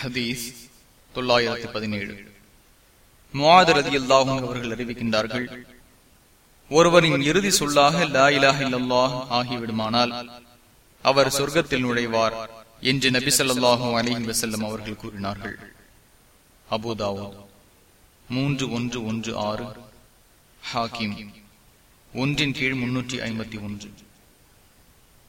ஹதீஸ் தொள்ளாயிரத்தி பதினேழு. அல்லாஹும் அவர்கள் அறிவிக்கின்றார்கள் ஒருவரின் இறுதி சொல்லாக லா இலாஹ் இல்லல்லாஹ் ஆகிவிடுமானால் அவர் சொர்க்கத்தில் நுழைவார் என்று நபி சொல்லாஹும் அலிஹி வசல்லம் அவர்கள் கூறினார்கள். அபுதாவோ மூன்று ஒன்று ஒன்று ஆறு ஹாக்கிம் ஒன்றின் கீழ் முன்னூற்றி ஐம்பத்தி ஒன்று.